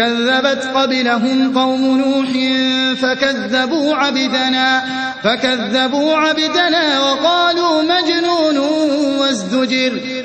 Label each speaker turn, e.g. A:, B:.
A: كذبت قبلهم قوم نوح فكذبوا عبدنا فكذبوا عبدنا وقالوا مجنون وازدجر.